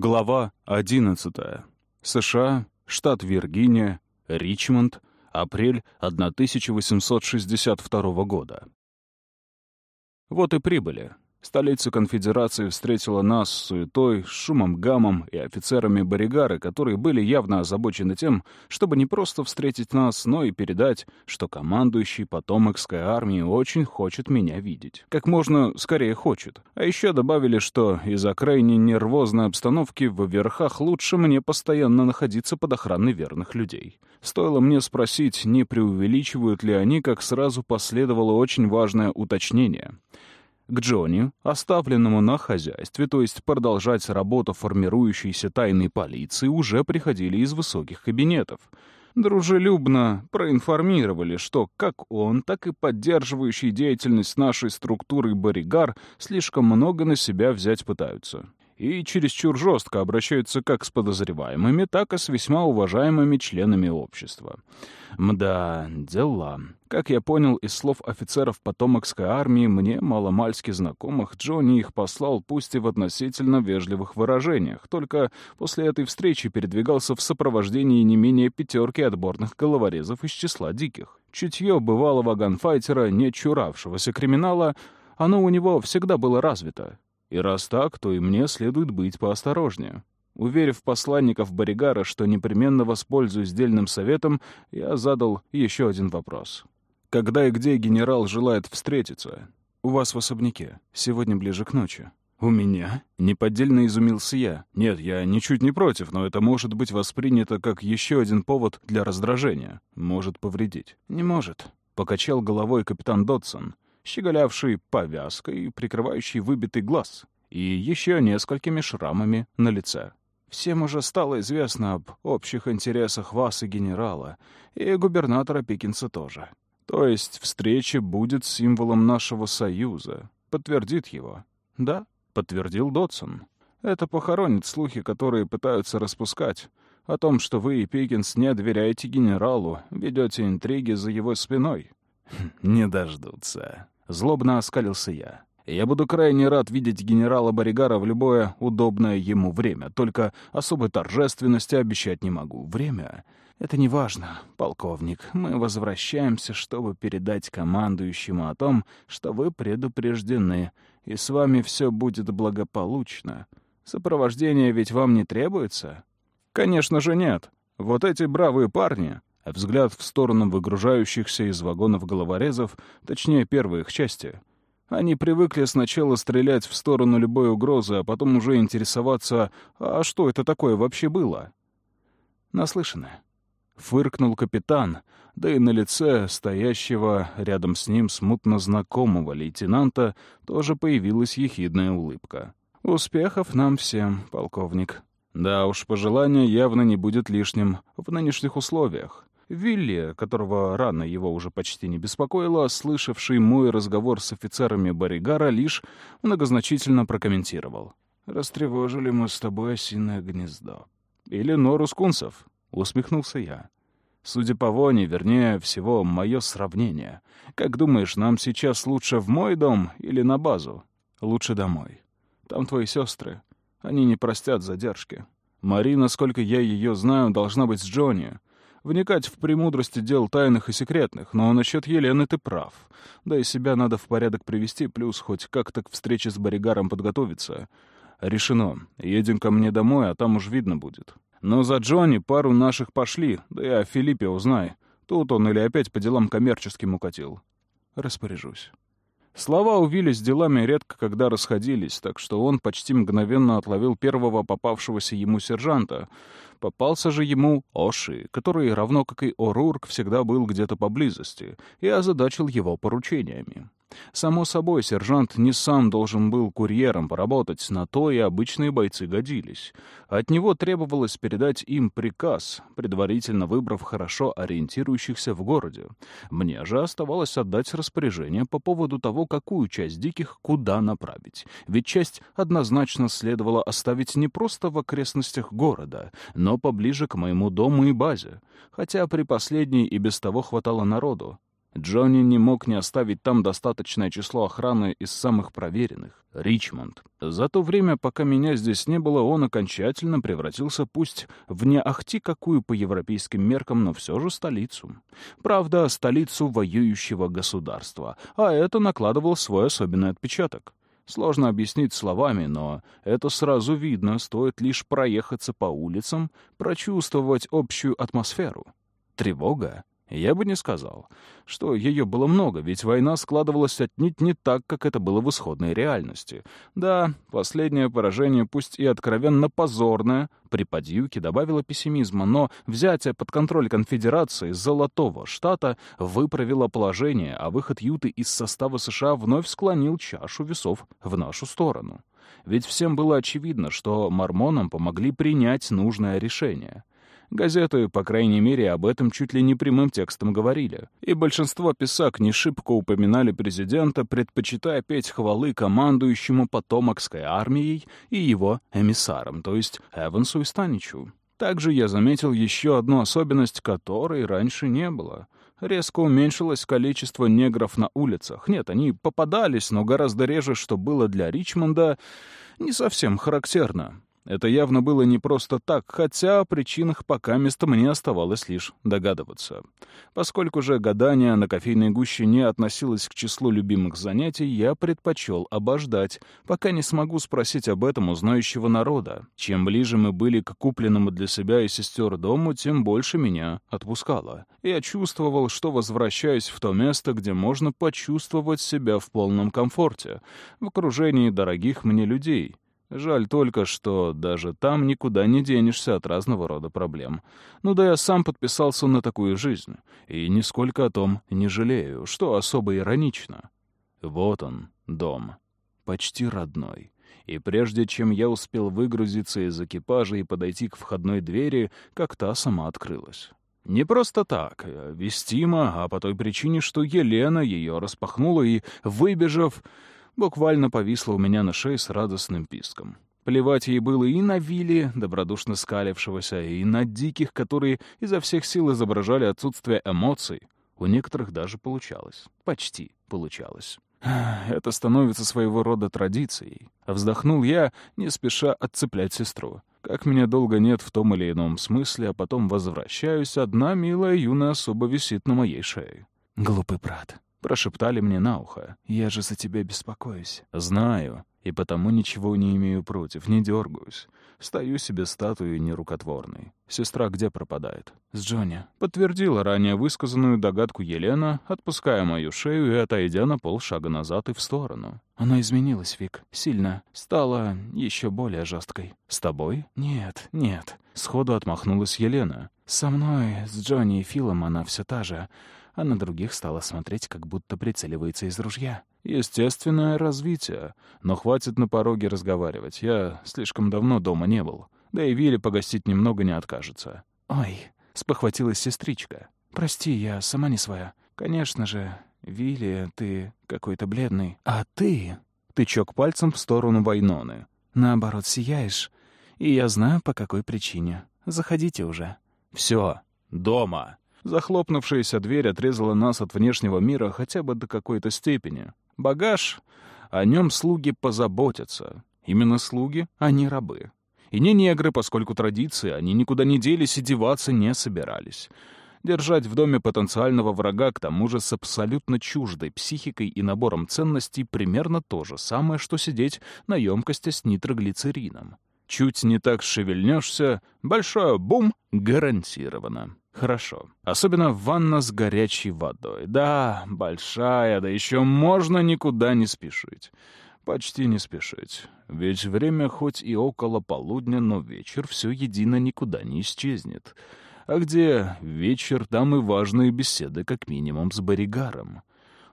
Глава 11. США, штат Виргиния, Ричмонд, апрель 1862 года. Вот и прибыли. Столица конфедерации встретила нас с суетой, шумом гамом и офицерами Боригары, которые были явно озабочены тем, чтобы не просто встретить нас, но и передать, что командующий потомокской армии очень хочет меня видеть. Как можно скорее хочет. А еще добавили, что из-за крайне нервозной обстановки в верхах лучше мне постоянно находиться под охраной верных людей. Стоило мне спросить, не преувеличивают ли они, как сразу последовало очень важное уточнение — к Джонни, оставленному на хозяйстве, то есть продолжать работу формирующейся тайной полиции, уже приходили из высоких кабинетов. Дружелюбно проинформировали, что как он, так и поддерживающий деятельность нашей структуры Боригар слишком много на себя взять пытаются и чересчур жестко обращаются как с подозреваемыми, так и с весьма уважаемыми членами общества. Мда, дела. Как я понял из слов офицеров потомокской армии, мне, маломальски знакомых, Джонни их послал пусть и в относительно вежливых выражениях, только после этой встречи передвигался в сопровождении не менее пятерки отборных головорезов из числа диких. Чутье бывалого ганфайтера, не чуравшегося криминала, оно у него всегда было развито. И раз так, то и мне следует быть поосторожнее. Уверив посланников Боригара, что непременно воспользуюсь дельным советом, я задал еще один вопрос. «Когда и где генерал желает встретиться?» «У вас в особняке. Сегодня ближе к ночи». «У меня?» — неподдельно изумился я. «Нет, я ничуть не против, но это может быть воспринято как еще один повод для раздражения. Может повредить». «Не может», — покачал головой капитан Додсон щеголявший повязкой, прикрывающий выбитый глаз, и еще несколькими шрамами на лице. Всем уже стало известно об общих интересах вас и генерала, и губернатора Пикинса тоже. То есть встреча будет символом нашего союза. Подтвердит его. Да, подтвердил Дотсон. Это похоронит слухи, которые пытаются распускать, о том, что вы и Пикинс не доверяете генералу, ведете интриги за его спиной. «Не дождутся», — злобно оскалился я. «Я буду крайне рад видеть генерала Боригара в любое удобное ему время, только особой торжественности обещать не могу. Время — это не важно, полковник. Мы возвращаемся, чтобы передать командующему о том, что вы предупреждены, и с вами все будет благополучно. Сопровождение ведь вам не требуется?» «Конечно же нет. Вот эти бравые парни Взгляд в сторону выгружающихся из вагонов головорезов, точнее, первой их части. Они привыкли сначала стрелять в сторону любой угрозы, а потом уже интересоваться, а что это такое вообще было? Наслышаны. Фыркнул капитан, да и на лице стоящего рядом с ним смутно знакомого лейтенанта тоже появилась ехидная улыбка. «Успехов нам всем, полковник». Да уж, пожелание явно не будет лишним в нынешних условиях. Вилли, которого рано его уже почти не беспокоило, слышавший мой разговор с офицерами Боригара, лишь многозначительно прокомментировал. «Растревожили мы с тобой осиное гнездо». «Или нору скунсов», — усмехнулся я. «Судя по воне, вернее всего, мое сравнение. Как думаешь, нам сейчас лучше в мой дом или на базу?» «Лучше домой. Там твои сестры. Они не простят задержки. Марина, сколько я ее знаю, должна быть с Джонни вникать в премудрости дел тайных и секретных, но насчет Елены ты прав. Да и себя надо в порядок привести, плюс хоть как-то к встрече с Боригаром подготовиться. Решено. Едем ко мне домой, а там уж видно будет. Но за Джонни пару наших пошли, да и о Филиппе узнай. Тут он или опять по делам коммерческим укатил. Распоряжусь. Слова у Вилли с делами редко когда расходились, так что он почти мгновенно отловил первого попавшегося ему сержанта. Попался же ему Оши, который, равно как и Орурк, всегда был где-то поблизости, и озадачил его поручениями. Само собой, сержант не сам должен был курьером поработать, на то и обычные бойцы годились. От него требовалось передать им приказ, предварительно выбрав хорошо ориентирующихся в городе. Мне же оставалось отдать распоряжение по поводу того, какую часть диких куда направить. Ведь часть однозначно следовало оставить не просто в окрестностях города, но поближе к моему дому и базе, хотя при последней и без того хватало народу. Джонни не мог не оставить там достаточное число охраны из самых проверенных — Ричмонд. За то время, пока меня здесь не было, он окончательно превратился пусть в не ахти какую по европейским меркам, но все же столицу. Правда, столицу воюющего государства, а это накладывало свой особенный отпечаток. Сложно объяснить словами, но это сразу видно, стоит лишь проехаться по улицам, прочувствовать общую атмосферу. Тревога я бы не сказал, что ее было много, ведь война складывалась отнюдь не так, как это было в исходной реальности. Да, последнее поражение, пусть и откровенно позорное, при подъюке добавило пессимизма, но взятие под контроль конфедерации Золотого Штата выправило положение, а выход Юты из состава США вновь склонил чашу весов в нашу сторону. Ведь всем было очевидно, что мормонам помогли принять нужное решение — Газеты, по крайней мере, об этом чуть ли не прямым текстом говорили. И большинство писак не шибко упоминали президента, предпочитая петь хвалы командующему потомокской армией и его эмиссарам, то есть Эвансу и Станичу. Также я заметил еще одну особенность, которой раньше не было. Резко уменьшилось количество негров на улицах. Нет, они попадались, но гораздо реже, что было для Ричмонда, не совсем характерно. Это явно было не просто так, хотя о причинах пока место мне оставалось лишь догадываться. Поскольку же гадание на кофейной гуще не относилось к числу любимых занятий, я предпочел обождать, пока не смогу спросить об этом у знающего народа. Чем ближе мы были к купленному для себя и сестер дому, тем больше меня отпускало. Я чувствовал, что возвращаюсь в то место, где можно почувствовать себя в полном комфорте, в окружении дорогих мне людей — Жаль только, что даже там никуда не денешься от разного рода проблем. Ну да я сам подписался на такую жизнь, и нисколько о том не жалею, что особо иронично. Вот он, дом. Почти родной. И прежде чем я успел выгрузиться из экипажа и подойти к входной двери, как та сама открылась. Не просто так, а вестимо, а по той причине, что Елена ее распахнула и, выбежав, буквально повисла у меня на шее с радостным писком. Плевать ей было и на Вилли, добродушно скалившегося, и на диких, которые изо всех сил изображали отсутствие эмоций. У некоторых даже получалось. Почти получалось. Это становится своего рода традицией. Вздохнул я, не спеша отцеплять сестру. Как меня долго нет в том или ином смысле, а потом возвращаюсь, одна милая юная особа висит на моей шее. Глупый брат. Прошептали мне на ухо. «Я же за тебя беспокоюсь». «Знаю, и потому ничего не имею против, не дергаюсь. Стою себе статуей нерукотворной. Сестра где пропадает?» «С Джонни». Подтвердила ранее высказанную догадку Елена, отпуская мою шею и отойдя на полшага назад и в сторону. «Она изменилась, Вик. Сильно. Стала еще более жесткой». «С тобой?» «Нет, нет». Сходу отмахнулась Елена. «Со мной, с Джонни и Филом она все та же а на других стала смотреть, как будто прицеливается из ружья. Естественное развитие. Но хватит на пороге разговаривать. Я слишком давно дома не был. Да и Вилли погостить немного не откажется. «Ой», — спохватилась сестричка. «Прости, я сама не своя. Конечно же, Вилли, ты какой-то бледный. А ты...» Тычок пальцем в сторону Вайноны. «Наоборот, сияешь. И я знаю, по какой причине. Заходите уже». «Все, дома», Захлопнувшаяся дверь отрезала нас от внешнего мира хотя бы до какой-то степени. Багаж, о нем слуги позаботятся. Именно слуги, а не рабы. И не негры, поскольку традиции, они никуда не делись и деваться не собирались. Держать в доме потенциального врага, к тому же с абсолютно чуждой психикой и набором ценностей, примерно то же самое, что сидеть на емкости с нитроглицерином. Чуть не так шевельнешься, большой бум гарантировано. Хорошо. Особенно ванна с горячей водой. Да, большая, да еще можно никуда не спешить. Почти не спешить. Ведь время хоть и около полудня, но вечер все едино никуда не исчезнет. А где вечер, там и важные беседы, как минимум, с Боригаром.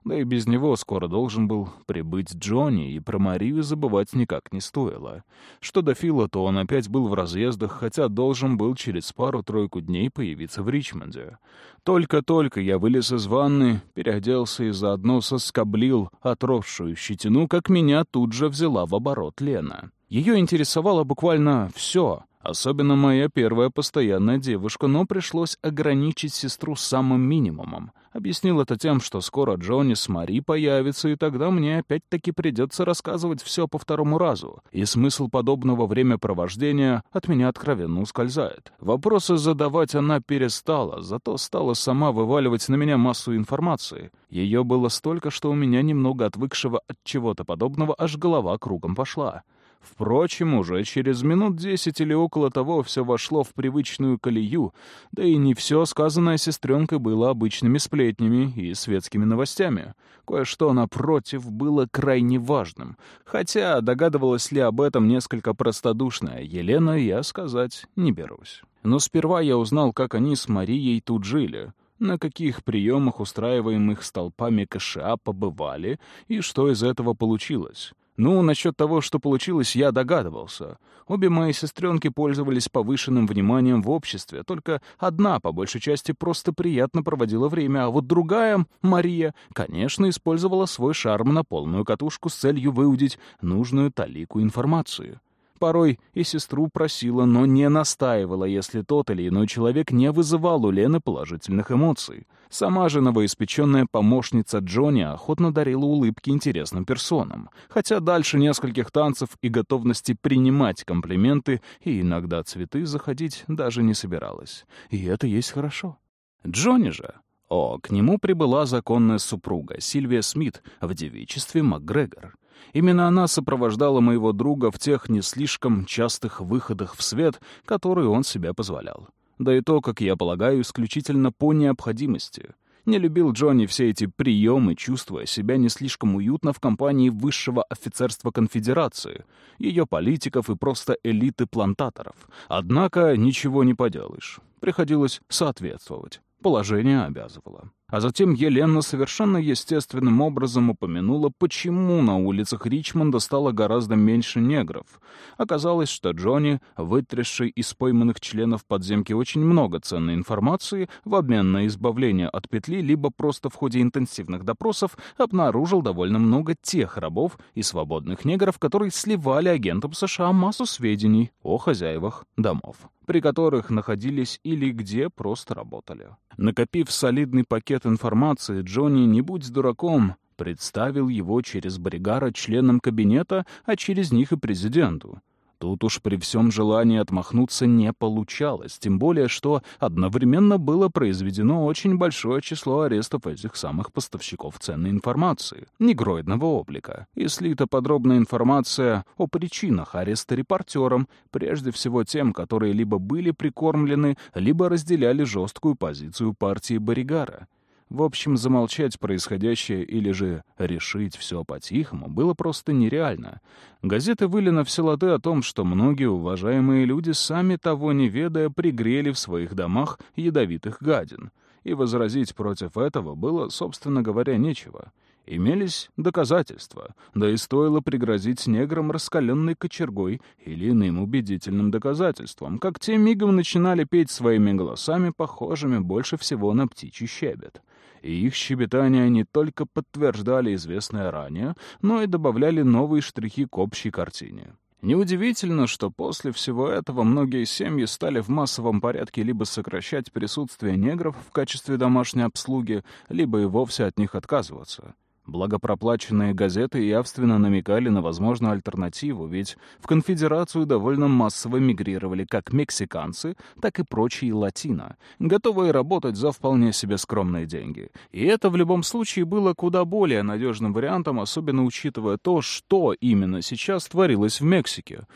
Да и без него скоро должен был прибыть Джонни, и про Марию забывать никак не стоило. Что до Фила, то он опять был в разъездах, хотя должен был через пару-тройку дней появиться в Ричмонде. Только-только я вылез из ванны, переоделся и заодно соскоблил отросшую щетину, как меня тут же взяла в оборот Лена. Ее интересовало буквально все — Особенно моя первая постоянная девушка, но пришлось ограничить сестру самым минимумом. Объяснил это тем, что скоро Джонни с Мари появится, и тогда мне опять-таки придется рассказывать все по второму разу. И смысл подобного времяпровождения от меня откровенно ускользает. Вопросы задавать она перестала, зато стала сама вываливать на меня массу информации. Ее было столько, что у меня немного отвыкшего от чего-то подобного аж голова кругом пошла. Впрочем, уже через минут десять или около того все вошло в привычную колею, да и не все сказанное сестренкой было обычными сплетнями и светскими новостями. Кое-что, напротив, было крайне важным. Хотя догадывалась ли об этом несколько простодушная Елена, я сказать не берусь. Но сперва я узнал, как они с Марией тут жили — на каких приемах, устраиваемых столпами КША, побывали и что из этого получилось. Ну, насчет того, что получилось, я догадывался. Обе мои сестренки пользовались повышенным вниманием в обществе, только одна, по большей части, просто приятно проводила время, а вот другая, Мария, конечно, использовала свой шарм на полную катушку с целью выудить нужную талику информацию. Порой и сестру просила, но не настаивала, если тот или иной человек не вызывал у Лены положительных эмоций. Сама же новоиспеченная помощница Джонни охотно дарила улыбки интересным персонам, хотя дальше нескольких танцев и готовности принимать комплименты и иногда цветы заходить даже не собиралась. И это есть хорошо. Джонни же... О, к нему прибыла законная супруга Сильвия Смит в девичестве МакГрегор. Именно она сопровождала моего друга в тех не слишком частых выходах в свет, которые он себе позволял. Да и то, как я полагаю, исключительно по необходимости. Не любил Джонни все эти приемы, чувствуя себя не слишком уютно в компании высшего офицерства конфедерации, ее политиков и просто элиты плантаторов. Однако ничего не поделаешь. Приходилось соответствовать. Положение обязывало. А затем Елена совершенно естественным образом упомянула, почему на улицах Ричмонда стало гораздо меньше негров. Оказалось, что Джонни, вытрясший из пойманных членов подземки очень много ценной информации в обмен на избавление от петли, либо просто в ходе интенсивных допросов обнаружил довольно много тех рабов и свободных негров, которые сливали агентам США массу сведений о хозяевах домов при которых находились или где просто работали. Накопив солидный пакет информации, Джонни, не будь дураком, представил его через Бригара членам кабинета, а через них и президенту. Тут уж при всем желании отмахнуться не получалось, тем более, что одновременно было произведено очень большое число арестов этих самых поставщиков ценной информации, негроидного облика, и слита подробная информация о причинах ареста репортерам, прежде всего тем, которые либо были прикормлены, либо разделяли жесткую позицию партии Боригара. В общем, замолчать происходящее или же решить все по-тихому было просто нереально. Газеты выли на все лады о том, что многие уважаемые люди, сами того не ведая, пригрели в своих домах ядовитых гадин. И возразить против этого было, собственно говоря, нечего. Имелись доказательства, да и стоило пригрозить неграм раскаленной кочергой или иным убедительным доказательством, как те мигом начинали петь своими голосами, похожими больше всего на птичий щебет и их щебетания не только подтверждали известное ранее, но и добавляли новые штрихи к общей картине. Неудивительно, что после всего этого многие семьи стали в массовом порядке либо сокращать присутствие негров в качестве домашней обслуги, либо и вовсе от них отказываться. Благопроплаченные газеты явственно намекали на возможную альтернативу, ведь в конфедерацию довольно массово мигрировали как мексиканцы, так и прочие латино, готовые работать за вполне себе скромные деньги. И это в любом случае было куда более надежным вариантом, особенно учитывая то, что именно сейчас творилось в Мексике.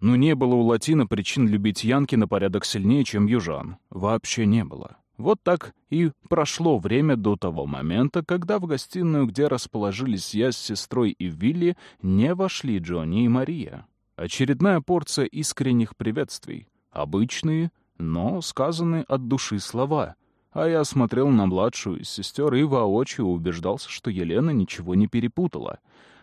Но не было у латино причин любить янки на порядок сильнее, чем южан. Вообще не было. Вот так и прошло время до того момента, когда в гостиную, где расположились я с сестрой и Вилли, не вошли Джонни и Мария. Очередная порция искренних приветствий. Обычные, но сказанные от души слова. А я смотрел на младшую из сестер и воочию убеждался, что Елена ничего не перепутала.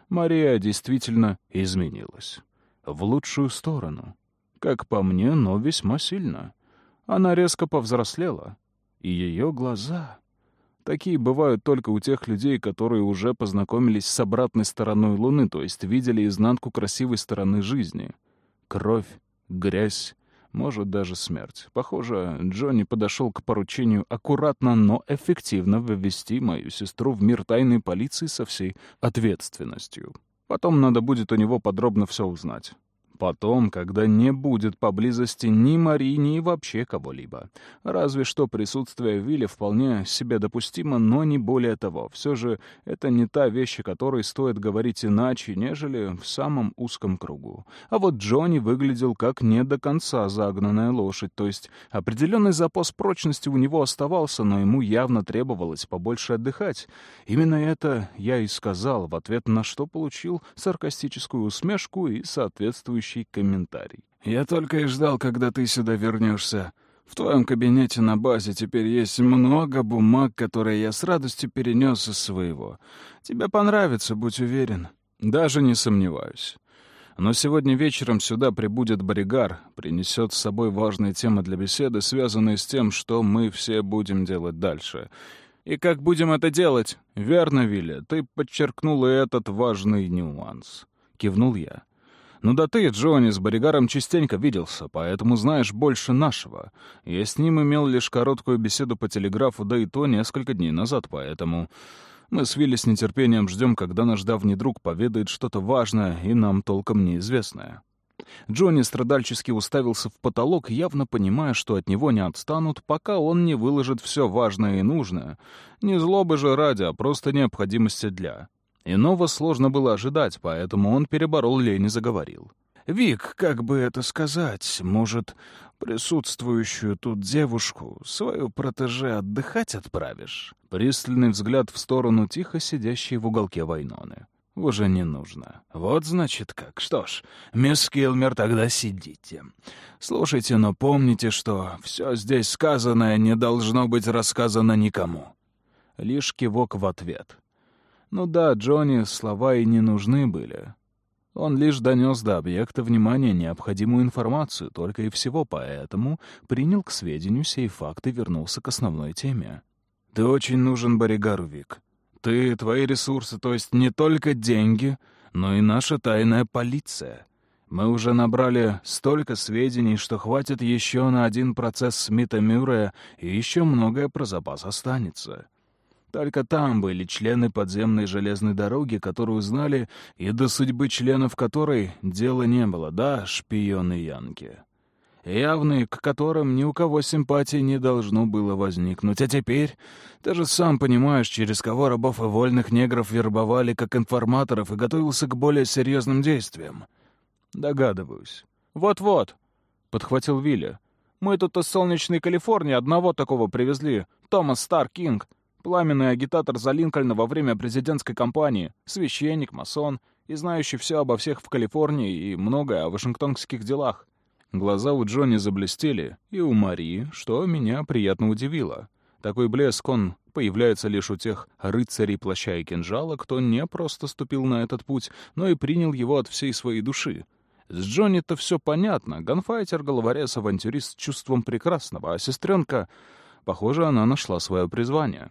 Мария действительно изменилась. В лучшую сторону. Как по мне, но весьма сильно. Она резко повзрослела, и ее глаза... Такие бывают только у тех людей, которые уже познакомились с обратной стороной Луны, то есть видели изнанку красивой стороны жизни. Кровь, грязь, может, даже смерть. Похоже, Джонни подошел к поручению аккуратно, но эффективно вывести мою сестру в мир тайной полиции со всей ответственностью. Потом надо будет у него подробно все узнать. Потом, когда не будет поблизости ни Мари, ни вообще кого-либо. Разве что присутствие Вилли вполне себе допустимо, но не более того. Все же это не та вещь, о которой стоит говорить иначе, нежели в самом узком кругу. А вот Джонни выглядел как не до конца загнанная лошадь, то есть определенный запас прочности у него оставался, но ему явно требовалось побольше отдыхать. Именно это я и сказал, в ответ на что получил саркастическую усмешку и соответствующую следующий комментарий. «Я только и ждал, когда ты сюда вернешься. В твоем кабинете на базе теперь есть много бумаг, которые я с радостью перенес из своего. Тебе понравится, будь уверен». «Даже не сомневаюсь». Но сегодня вечером сюда прибудет Боригар, принесет с собой важные темы для беседы, связанные с тем, что мы все будем делать дальше. И как будем это делать? Верно, Вилли, ты подчеркнул и этот важный нюанс. Кивнул я. Ну да ты, Джонни, с Боригаром частенько виделся, поэтому знаешь больше нашего. Я с ним имел лишь короткую беседу по телеграфу, да и то несколько дней назад, поэтому... Мы с Вилли с нетерпением ждем, когда наш давний друг поведает что-то важное и нам толком неизвестное. Джонни страдальчески уставился в потолок, явно понимая, что от него не отстанут, пока он не выложит все важное и нужное. Не злобы же ради, а просто необходимости для. Иного сложно было ожидать, поэтому он переборол лень и заговорил. «Вик, как бы это сказать, может, присутствующую тут девушку, свою протеже, отдыхать отправишь?» Пристальный взгляд в сторону тихо сидящей в уголке Вайноны. «Уже не нужно. Вот значит как. Что ж, мисс Килмер, тогда сидите. Слушайте, но помните, что все здесь сказанное не должно быть рассказано никому». Лишь кивок в ответ. Ну да, Джонни слова и не нужны были. Он лишь донес до объекта внимания необходимую информацию, только и всего поэтому принял к сведению сей факт и вернулся к основной теме. «Ты очень нужен Боригару, Вик. Ты, твои ресурсы, то есть не только деньги, но и наша тайная полиция. Мы уже набрали столько сведений, что хватит еще на один процесс Смита Мюррея, и еще многое про запас останется». Только там были члены подземной железной дороги, которую знали, и до судьбы членов которой дела не было, да, шпионы Янки. Явные, к которым ни у кого симпатии не должно было возникнуть. А теперь, ты же сам понимаешь, через кого рабов и вольных негров вербовали как информаторов и готовился к более серьезным действиям. Догадываюсь. «Вот-вот», — подхватил Вилли. «Мы тут из солнечной Калифорнии одного такого привезли, Томас Стар Кинг. Пламенный агитатор за Линкольна во время президентской кампании, священник, масон и знающий все обо всех в Калифорнии и многое о вашингтонских делах. Глаза у Джонни заблестели, и у Марии, что меня приятно удивило. Такой блеск, он появляется лишь у тех рыцарей плаща и кинжала, кто не просто ступил на этот путь, но и принял его от всей своей души. С Джонни-то все понятно. Ганфайтер, головорез, авантюрист с чувством прекрасного, а сестренка... Похоже, она нашла свое призвание.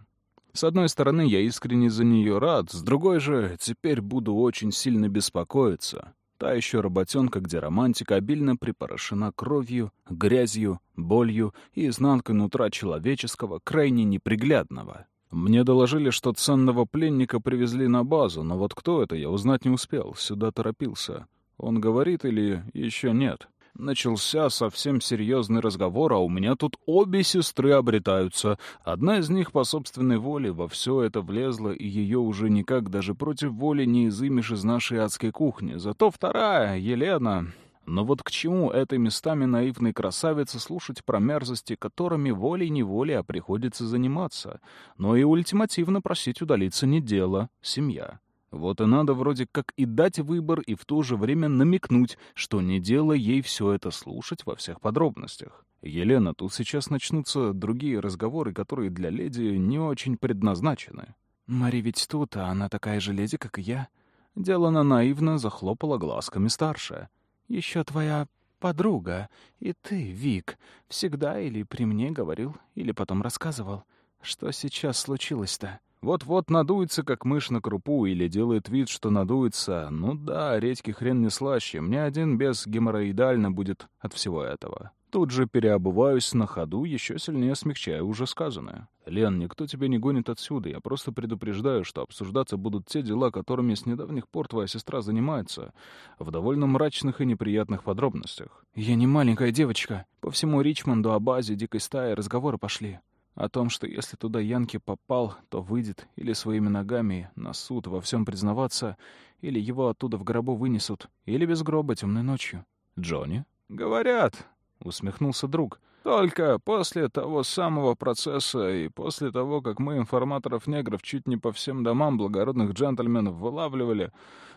С одной стороны, я искренне за нее рад, с другой же, теперь буду очень сильно беспокоиться. Та еще работенка, где романтика обильно припорошена кровью, грязью, болью и изнанкой нутра человеческого, крайне неприглядного. Мне доложили, что ценного пленника привезли на базу, но вот кто это, я узнать не успел, сюда торопился. Он говорит или еще нет? Начался совсем серьезный разговор, а у меня тут обе сестры обретаются. Одна из них по собственной воле во все это влезла, и ее уже никак даже против воли не изымешь из нашей адской кухни. Зато вторая, Елена... Но вот к чему этой местами наивной красавице слушать про мерзости, которыми волей-неволей а приходится заниматься? Но и ультимативно просить удалиться не дело, семья. Вот и надо вроде как и дать выбор, и в то же время намекнуть, что не дело ей все это слушать во всех подробностях. Елена, тут сейчас начнутся другие разговоры, которые для леди не очень предназначены. Мари ведь тут, а она такая же леди, как и я. Делана наивно захлопала глазками старшая. Еще твоя подруга, и ты, Вик, всегда или при мне говорил, или потом рассказывал. Что сейчас случилось-то? Вот-вот надуется, как мышь на крупу, или делает вид, что надуется. Ну да, редький хрен не слаще. Мне один без геморроидально будет от всего этого. Тут же переобуваюсь на ходу, еще сильнее смягчая уже сказанное. «Лен, никто тебя не гонит отсюда. Я просто предупреждаю, что обсуждаться будут те дела, которыми с недавних пор твоя сестра занимается, в довольно мрачных и неприятных подробностях». «Я не маленькая девочка. По всему Ричмонду о базе дикой стаи разговоры пошли. О том, что если туда Янки попал, то выйдет или своими ногами на суд во всем признаваться, или его оттуда в гробу вынесут, или без гроба темной ночью». «Джонни?» «Говорят», — усмехнулся друг. «Только после того самого процесса и после того, как мы информаторов-негров чуть не по всем домам благородных джентльменов вылавливали,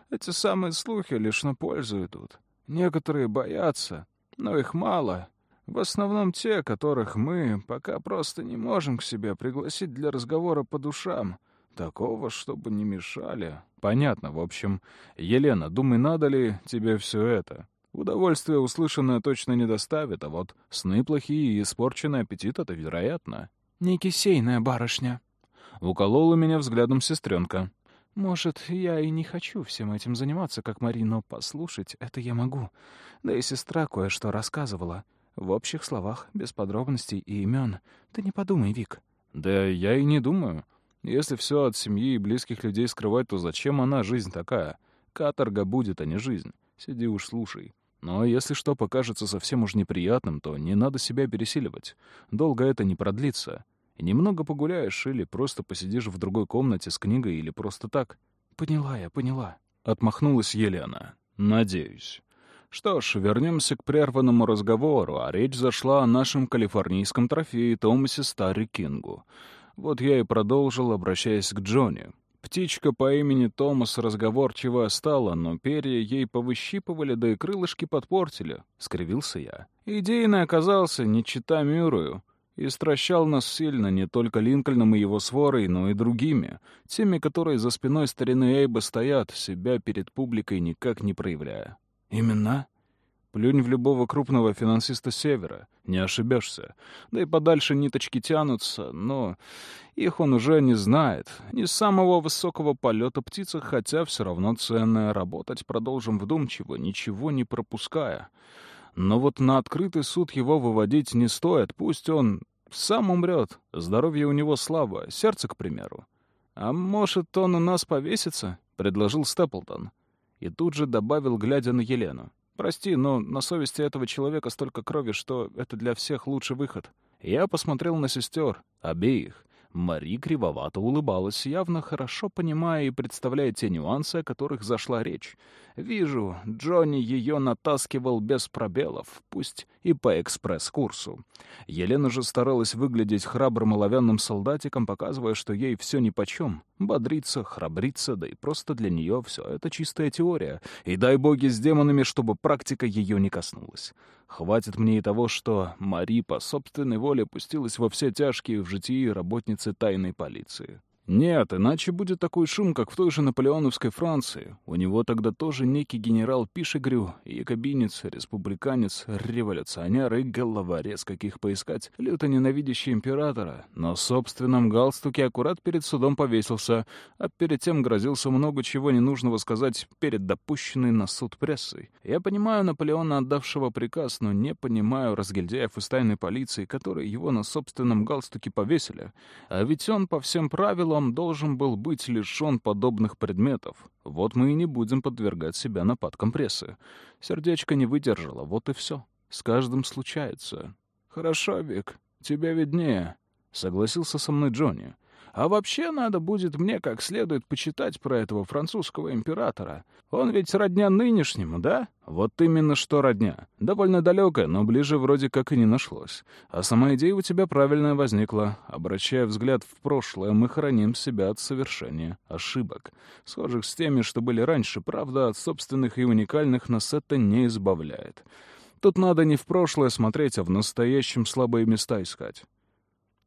эти самые слухи лишь на пользу идут. Некоторые боятся, но их мало. В основном те, которых мы пока просто не можем к себе пригласить для разговора по душам. Такого, чтобы не мешали». «Понятно, в общем. Елена, думай, надо ли тебе все это?» Удовольствие услышанное точно не доставит, а вот сны плохие и испорченный аппетит — это вероятно. «Не кисейная барышня», — уколола меня взглядом сестренка. «Может, я и не хочу всем этим заниматься, как Мари, но послушать это я могу. Да и сестра кое-что рассказывала. В общих словах, без подробностей и имен. Ты не подумай, Вик». «Да я и не думаю. Если все от семьи и близких людей скрывать, то зачем она, жизнь такая? Каторга будет, а не жизнь. Сиди уж слушай». Но если что покажется совсем уж неприятным, то не надо себя пересиливать. Долго это не продлится. Немного погуляешь или просто посидишь в другой комнате с книгой или просто так. «Поняла я, поняла», — отмахнулась Елена. «Надеюсь». Что ж, вернемся к прерванному разговору, а речь зашла о нашем калифорнийском трофее Томасе Старри Кингу. Вот я и продолжил, обращаясь к Джонни. Птичка по имени Томас разговорчиво стала, но перья ей повыщипывали, да и крылышки подпортили. Скривился я. Идейный оказался, не чита Мюррею. И стращал нас сильно не только Линкольном и его сворой, но и другими. Теми, которые за спиной старины Эйба стоят, себя перед публикой никак не проявляя. «Именно?» Плюнь в любого крупного финансиста Севера, не ошибешься. Да и подальше ниточки тянутся, но их он уже не знает. Не с самого высокого полета птица, хотя все равно ценная. Работать продолжим вдумчиво, ничего не пропуская. Но вот на открытый суд его выводить не стоит, пусть он сам умрет. Здоровье у него слабо, сердце, к примеру. «А может, он у нас повесится?» — предложил Степлтон. И тут же добавил, глядя на Елену. Прости, но на совести этого человека столько крови, что это для всех лучший выход. Я посмотрел на сестер, обеих. Мари кривовато улыбалась, явно хорошо понимая и представляя те нюансы, о которых зашла речь. Вижу, Джонни ее натаскивал без пробелов, пусть и по экспресс-курсу. Елена же старалась выглядеть храбрым оловянным солдатиком, показывая, что ей все нипочем. Бодриться, храбриться, да и просто для нее все это чистая теория. И дай боги с демонами, чтобы практика ее не коснулась. Хватит мне и того, что Мари по собственной воле пустилась во все тяжкие в житии работницы тайной полиции. Нет, иначе будет такой шум, как в той же наполеоновской Франции. У него тогда тоже некий генерал Пишегрю, якобинец, республиканец, революционер и головорез, каких поискать, люто ненавидящий императора, в собственном галстуке аккурат перед судом повесился, а перед тем грозился много чего ненужного сказать перед допущенной на суд прессой. Я понимаю Наполеона, отдавшего приказ, но не понимаю разгильдяев из тайной полиции, которые его на собственном галстуке повесили. А ведь он по всем правилам он должен был быть лишен подобных предметов. Вот мы и не будем подвергать себя нападкам прессы. Сердечко не выдержало, вот и все. С каждым случается. «Хорошо, Вик, тебе виднее», — согласился со мной Джонни. А вообще надо будет мне как следует почитать про этого французского императора. Он ведь родня нынешнему, да? Вот именно что родня. Довольно далекая, но ближе вроде как и не нашлось. А сама идея у тебя правильная возникла. Обращая взгляд в прошлое, мы храним себя от совершения ошибок, схожих с теми, что были раньше. Правда, от собственных и уникальных нас это не избавляет. Тут надо не в прошлое смотреть, а в настоящем слабые места искать.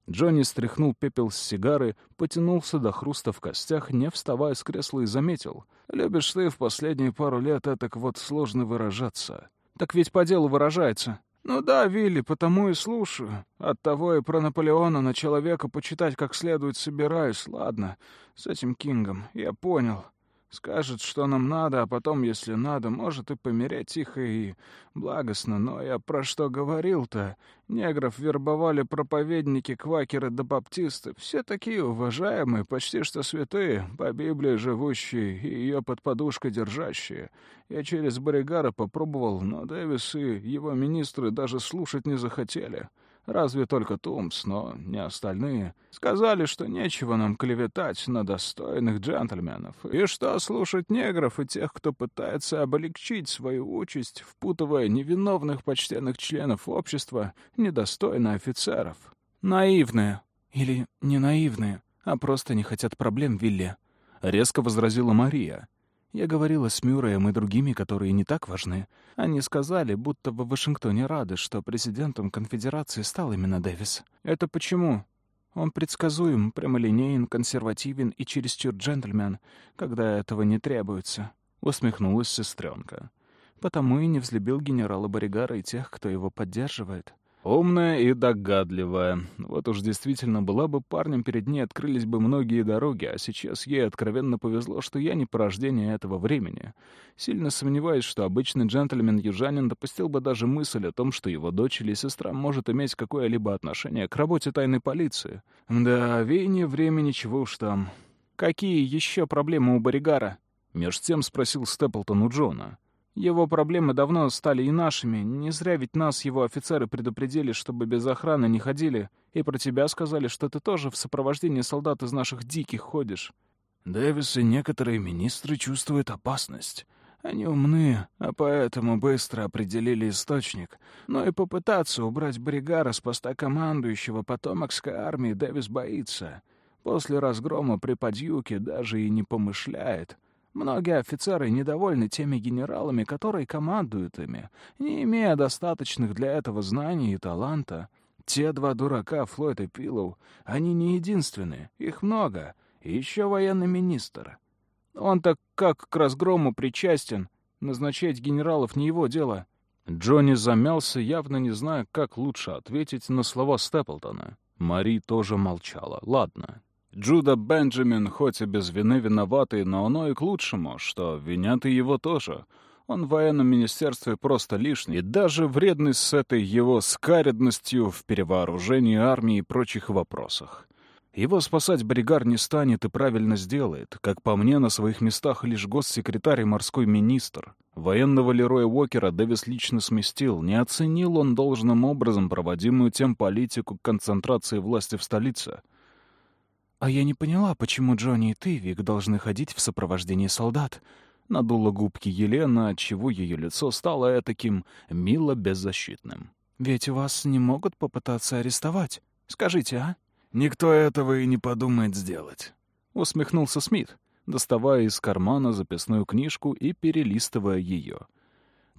Джонни стряхнул пепел с сигары, потянулся до хруста в костях, не вставая с кресла и заметил. «Любишь ты в последние пару лет так вот сложно выражаться». «Так ведь по делу выражается». «Ну да, Вилли, потому и слушаю. Оттого и про Наполеона на человека почитать как следует собираюсь. Ладно, с этим Кингом, я понял. Скажет, что нам надо, а потом, если надо, может и помереть тихо и благостно. Но я про что говорил-то? Негров вербовали проповедники, квакеры да баптисты. Все такие уважаемые, почти что святые, по Библии живущие и ее под подушкой держащие. Я через Боригара попробовал, но Дэвис и его министры даже слушать не захотели. Разве только Тумс, но не остальные. Сказали, что нечего нам клеветать на достойных джентльменов, и что слушать негров и тех, кто пытается облегчить свою участь, впутывая невиновных почтенных членов общества, недостойно офицеров. «Наивные. Или не наивные, а просто не хотят проблем, Вилли», — резко возразила Мария. Я говорила с Мюрреем и другими, которые не так важны. Они сказали, будто в Вашингтоне рады, что президентом конфедерации стал именно Дэвис. Это почему? Он предсказуем, прямолинеен, консервативен и чересчур джентльмен, когда этого не требуется. Усмехнулась сестренка. Потому и не взлюбил генерала Боригара и тех, кто его поддерживает. Умная и догадливая. Вот уж действительно была бы парнем, перед ней открылись бы многие дороги, а сейчас ей откровенно повезло, что я не порождение этого времени. Сильно сомневаюсь, что обычный джентльмен-южанин допустил бы даже мысль о том, что его дочь или сестра может иметь какое-либо отношение к работе тайной полиции. Да, веяние времени, чего уж там. «Какие еще проблемы у Боригара?» Меж тем спросил Степлтон у Джона. Его проблемы давно стали и нашими. Не зря ведь нас его офицеры предупредили, чтобы без охраны не ходили. И про тебя сказали, что ты тоже в сопровождении солдат из наших диких ходишь. Дэвис и некоторые министры чувствуют опасность. Они умны, а поэтому быстро определили источник. Но и попытаться убрать Бригара с поста командующего потомокской армии Дэвис боится. После разгрома при Подьюке даже и не помышляет. Многие офицеры недовольны теми генералами, которые командуют ими, не имея достаточных для этого знаний и таланта. Те два дурака, Флойд и Пиллоу, они не единственные, их много, и еще военный министр. Он-то как к разгрому причастен, назначать генералов не его дело. Джонни замялся, явно не зная, как лучше ответить на слова Степлтона. Мари тоже молчала. Ладно, Джуда Бенджамин хоть и без вины виноватый, но оно и к лучшему, что винят и его тоже. Он в военном министерстве просто лишний, и даже вредный с этой его скаредностью в перевооружении армии и прочих вопросах. Его спасать бригар не станет и правильно сделает. Как по мне, на своих местах лишь госсекретарь и морской министр. Военного Лероя Уокера Дэвис лично сместил. Не оценил он должным образом проводимую тем политику концентрации власти в столице — «А я не поняла, почему Джонни и ты, Вик, должны ходить в сопровождении солдат?» Надула губки Елена, отчего ее лицо стало таким мило беззащитным. «Ведь вас не могут попытаться арестовать. Скажите, а?» «Никто этого и не подумает сделать», — усмехнулся Смит, доставая из кармана записную книжку и перелистывая ее.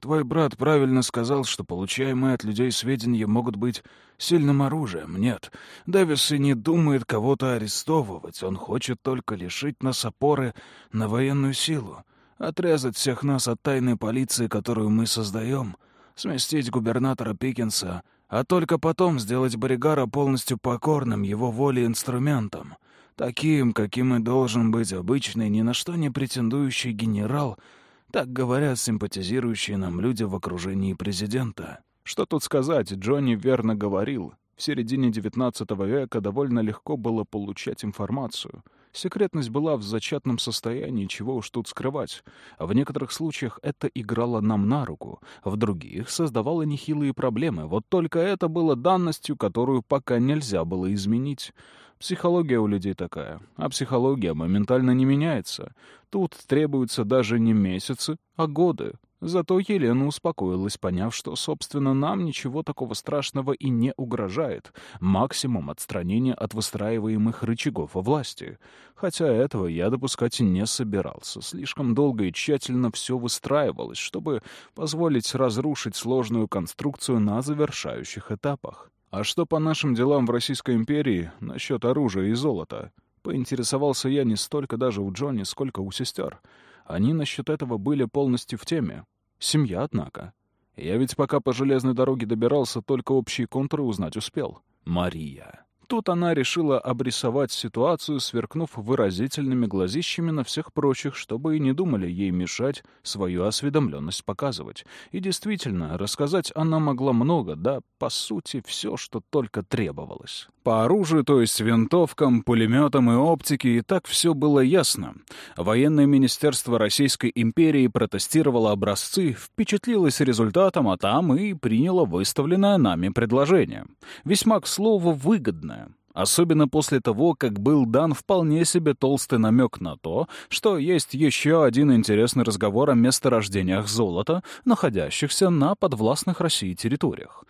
Твой брат правильно сказал, что получаемые от людей сведения могут быть сильным оружием. Нет, Дэвис и не думает кого-то арестовывать. Он хочет только лишить нас опоры на военную силу, отрезать всех нас от тайной полиции, которую мы создаем, сместить губернатора Пикинса, а только потом сделать Боригара полностью покорным его воле инструментом, таким, каким и должен быть обычный, ни на что не претендующий генерал — так говорят симпатизирующие нам люди в окружении президента. Что тут сказать, Джонни верно говорил. В середине XIX века довольно легко было получать информацию. Секретность была в зачатном состоянии, чего уж тут скрывать. В некоторых случаях это играло нам на руку, в других создавало нехилые проблемы. Вот только это было данностью, которую пока нельзя было изменить. Психология у людей такая, а психология моментально не меняется. Тут требуются даже не месяцы, а годы. Зато Елена успокоилась, поняв, что, собственно, нам ничего такого страшного и не угрожает. Максимум отстранения от выстраиваемых рычагов власти. Хотя этого я допускать не собирался. Слишком долго и тщательно все выстраивалось, чтобы позволить разрушить сложную конструкцию на завершающих этапах. «А что по нашим делам в Российской империи насчет оружия и золота?» Поинтересовался я не столько даже у Джонни, сколько у сестер. Они насчет этого были полностью в теме. Семья, однако. Я ведь пока по железной дороге добирался, только общие контуры узнать успел. «Мария, Тут она решила обрисовать ситуацию, сверкнув выразительными глазищами на всех прочих, чтобы и не думали ей мешать свою осведомленность показывать. И действительно, рассказать она могла много, да, по сути, все, что только требовалось. По оружию, то есть винтовкам, пулеметам и оптике, и так все было ясно. Военное министерство Российской империи протестировало образцы, впечатлилось результатом, а там и приняло выставленное нами предложение. Весьма, к слову, выгодное. Особенно после того, как был дан вполне себе толстый намек на то, что есть еще один интересный разговор о месторождениях золота, находящихся на подвластных России территориях.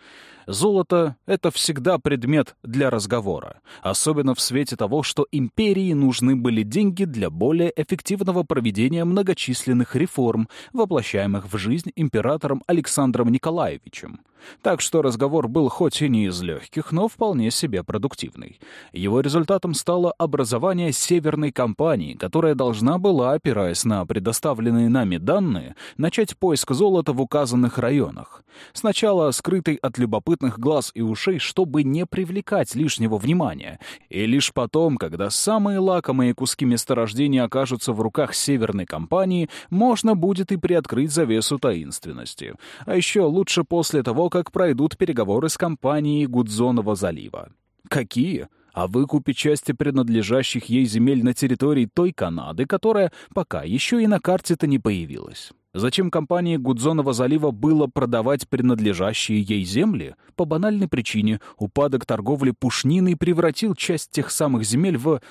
Золото — это всегда предмет для разговора, особенно в свете того, что империи нужны были деньги для более эффективного проведения многочисленных реформ, воплощаемых в жизнь императором Александром Николаевичем. Так что разговор был хоть и не из легких, но вполне себе продуктивный. Его результатом стало образование Северной компании, которая должна была, опираясь на предоставленные нами данные, начать поиск золота в указанных районах. Сначала скрытый от любопытных глаз и ушей, чтобы не привлекать лишнего внимания, и лишь потом, когда самые лакомые куски месторождения окажутся в руках Северной компании, можно будет и приоткрыть завесу таинственности. А еще лучше после того, как пройдут переговоры с компанией Гудзонова залива. Какие? О выкупе части принадлежащих ей земель на территории той Канады, которая пока еще и на карте-то не появилась. Зачем компании Гудзонова залива было продавать принадлежащие ей земли? По банальной причине упадок торговли пушниной превратил часть тех самых земель в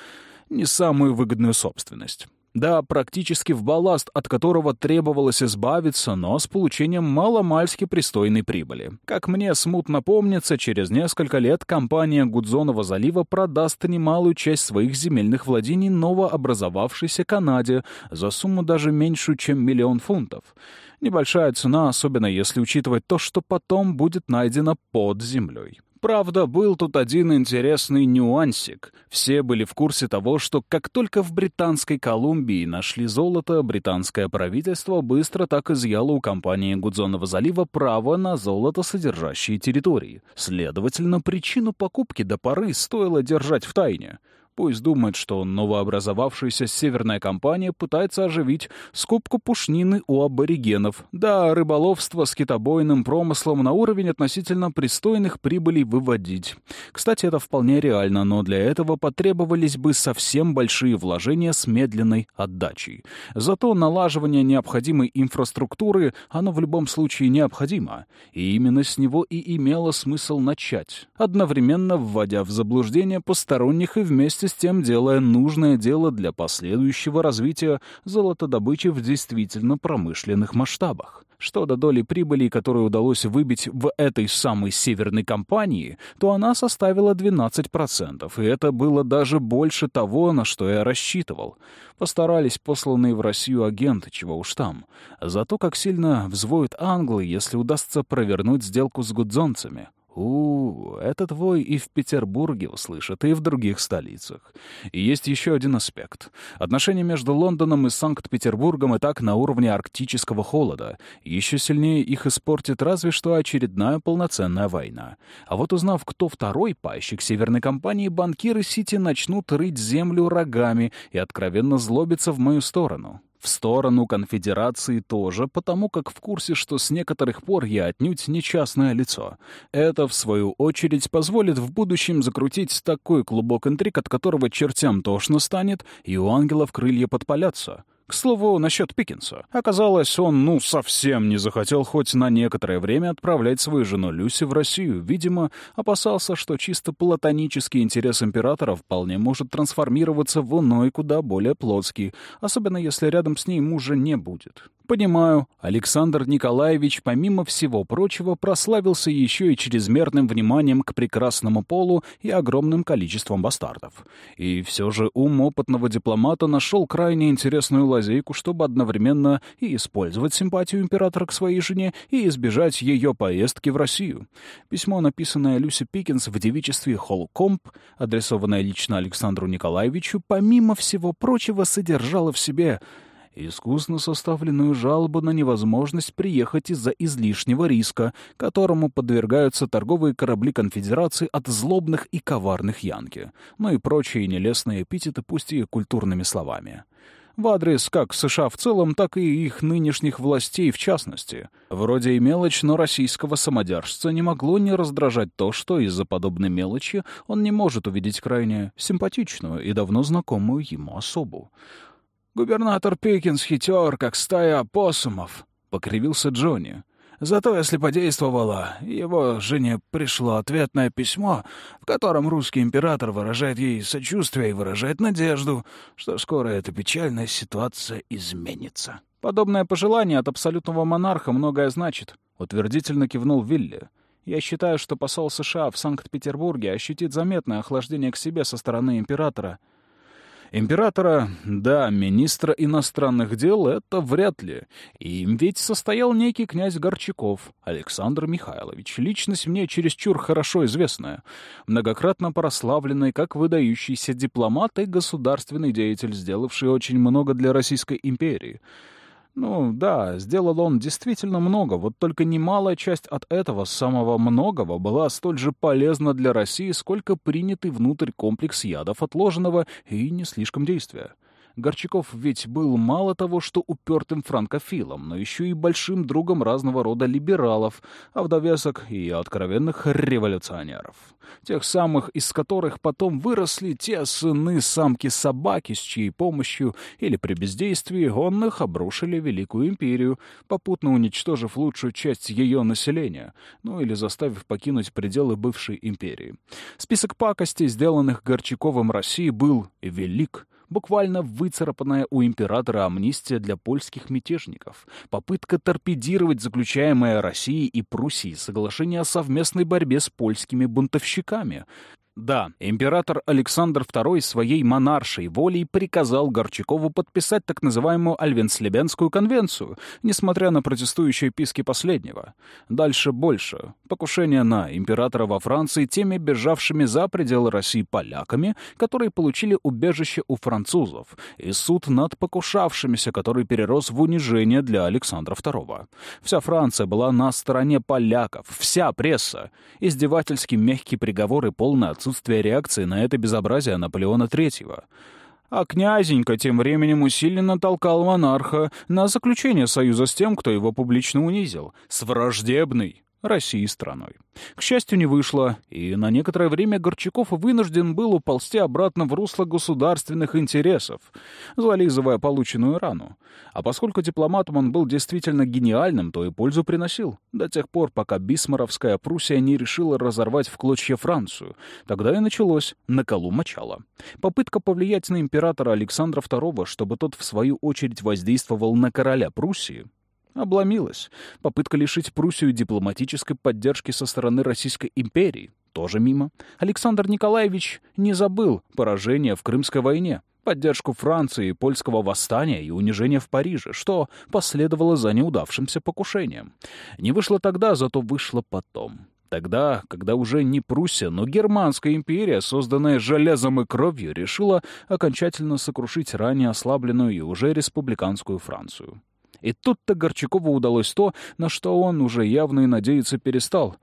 не самую выгодную собственность. Да, практически в балласт, от которого требовалось избавиться, но с получением маломальски пристойной прибыли. Как мне смутно помнится, через несколько лет компания Гудзонова залива продаст немалую часть своих земельных владений новообразовавшейся Канаде за сумму даже меньшую, чем миллион фунтов. Небольшая цена, особенно если учитывать то, что потом будет найдено под землей. Правда, был тут один интересный нюансик. Все были в курсе того, что как только в Британской Колумбии нашли золото, британское правительство быстро так изъяло у компании Гудзонова залива право на золото, содержащие территории. Следовательно, причину покупки до поры стоило держать в тайне. Пусть думает, что новообразовавшаяся северная компания пытается оживить скупку пушнины у аборигенов, да рыболовство с китобойным промыслом на уровень относительно пристойных прибылей выводить. Кстати, это вполне реально, но для этого потребовались бы совсем большие вложения с медленной отдачей. Зато налаживание необходимой инфраструктуры, оно в любом случае необходимо, и именно с него и имело смысл начать, одновременно вводя в заблуждение посторонних и вместе вместе с тем делая нужное дело для последующего развития золотодобычи в действительно промышленных масштабах. Что до доли прибыли, которую удалось выбить в этой самой северной компании, то она составила 12%, и это было даже больше того, на что я рассчитывал. Постарались посланные в Россию агенты, чего уж там. Зато как сильно взвоют англы, если удастся провернуть сделку с гудзонцами. У, этот вой и в Петербурге услышат, и в других столицах. И есть еще один аспект. Отношения между Лондоном и Санкт-Петербургом и так на уровне арктического холода. Еще сильнее их испортит разве что очередная полноценная война. А вот узнав, кто второй пайщик северной компании, банкиры Сити начнут рыть землю рогами и откровенно злобиться в мою сторону в сторону конфедерации тоже, потому как в курсе, что с некоторых пор я отнюдь не частное лицо. Это, в свою очередь, позволит в будущем закрутить такой клубок интриг, от которого чертям тошно станет, и у ангелов крылья подпалятся. К слову, насчет Пикинса. Оказалось, он, ну, совсем не захотел хоть на некоторое время отправлять свою жену Люси в Россию. Видимо, опасался, что чисто платонический интерес императора вполне может трансформироваться в иной, куда более плотский, особенно если рядом с ней мужа не будет. Понимаю, Александр Николаевич, помимо всего прочего, прославился еще и чрезмерным вниманием к прекрасному полу и огромным количеством бастардов. И все же ум опытного дипломата нашел крайне интересную лазейку, чтобы одновременно и использовать симпатию императора к своей жене, и избежать ее поездки в Россию. Письмо, написанное Люси Пикинс в девичестве Холкомп, адресованное лично Александру Николаевичу, помимо всего прочего, содержало в себе искусно составленную жалобу на невозможность приехать из-за излишнего риска, которому подвергаются торговые корабли конфедерации от злобных и коварных янки, ну и прочие нелестные эпитеты, пусть и культурными словами в адрес как США в целом, так и их нынешних властей в частности. Вроде и мелочь, но российского самодержца не могло не раздражать то, что из-за подобной мелочи он не может увидеть крайне симпатичную и давно знакомую ему особу. «Губернатор Пикинс хитер, как стая опоссумов», — покривился Джонни. Зато если подействовало, его жене пришло ответное письмо, в котором русский император выражает ей сочувствие и выражает надежду, что скоро эта печальная ситуация изменится. «Подобное пожелание от абсолютного монарха многое значит», — утвердительно кивнул Вилли. «Я считаю, что посол США в Санкт-Петербурге ощутит заметное охлаждение к себе со стороны императора — Императора, да, министра иностранных дел — это вряд ли. Им ведь состоял некий князь Горчаков, Александр Михайлович, личность мне чересчур хорошо известная, многократно прославленный как выдающийся дипломат и государственный деятель, сделавший очень много для Российской империи — ну да, сделал он действительно много, вот только немалая часть от этого самого многого была столь же полезна для России, сколько принятый внутрь комплекс ядов отложенного и не слишком действия. Горчаков ведь был мало того, что упертым франкофилом, но еще и большим другом разного рода либералов, а в довесок и откровенных революционеров. Тех самых, из которых потом выросли те сыны самки-собаки, с чьей помощью или при бездействии онных обрушили Великую империю, попутно уничтожив лучшую часть ее населения, ну или заставив покинуть пределы бывшей империи. Список пакостей, сделанных Горчаковым России, был велик, буквально выцарапанная у императора амнистия для польских мятежников, попытка торпедировать заключаемое Россией и Пруссией соглашение о совместной борьбе с польскими бунтовщиками, да, император Александр II своей монаршей волей приказал Горчакову подписать так называемую Альвенслебенскую конвенцию, несмотря на протестующие писки последнего. Дальше больше. Покушение на императора во Франции теми бежавшими за пределы России поляками, которые получили убежище у французов, и суд над покушавшимися, который перерос в унижение для Александра II. Вся Франция была на стороне поляков, вся пресса. Издевательски мягкие приговоры полный отсутствие реакции на это безобразие Наполеона III. А князенька тем временем усиленно толкал монарха на заключение союза с тем, кто его публично унизил, с враждебной, России страной. К счастью, не вышло, и на некоторое время Горчаков вынужден был уползти обратно в русло государственных интересов, зализывая полученную рану. А поскольку дипломатом он был действительно гениальным, то и пользу приносил, до тех пор, пока Бисмаровская Пруссия не решила разорвать в клочья Францию. Тогда и началось на колу мочала. Попытка повлиять на императора Александра II, чтобы тот, в свою очередь, воздействовал на короля Пруссии, Обломилась. Попытка лишить Пруссию дипломатической поддержки со стороны Российской империи. Тоже мимо. Александр Николаевич не забыл поражение в Крымской войне, поддержку Франции, польского восстания и унижение в Париже, что последовало за неудавшимся покушением. Не вышло тогда, зато вышло потом. Тогда, когда уже не Пруссия, но Германская империя, созданная железом и кровью, решила окончательно сокрушить ранее ослабленную и уже республиканскую Францию. И тут-то Горчакову удалось то, на что он уже явно и надеяться перестал.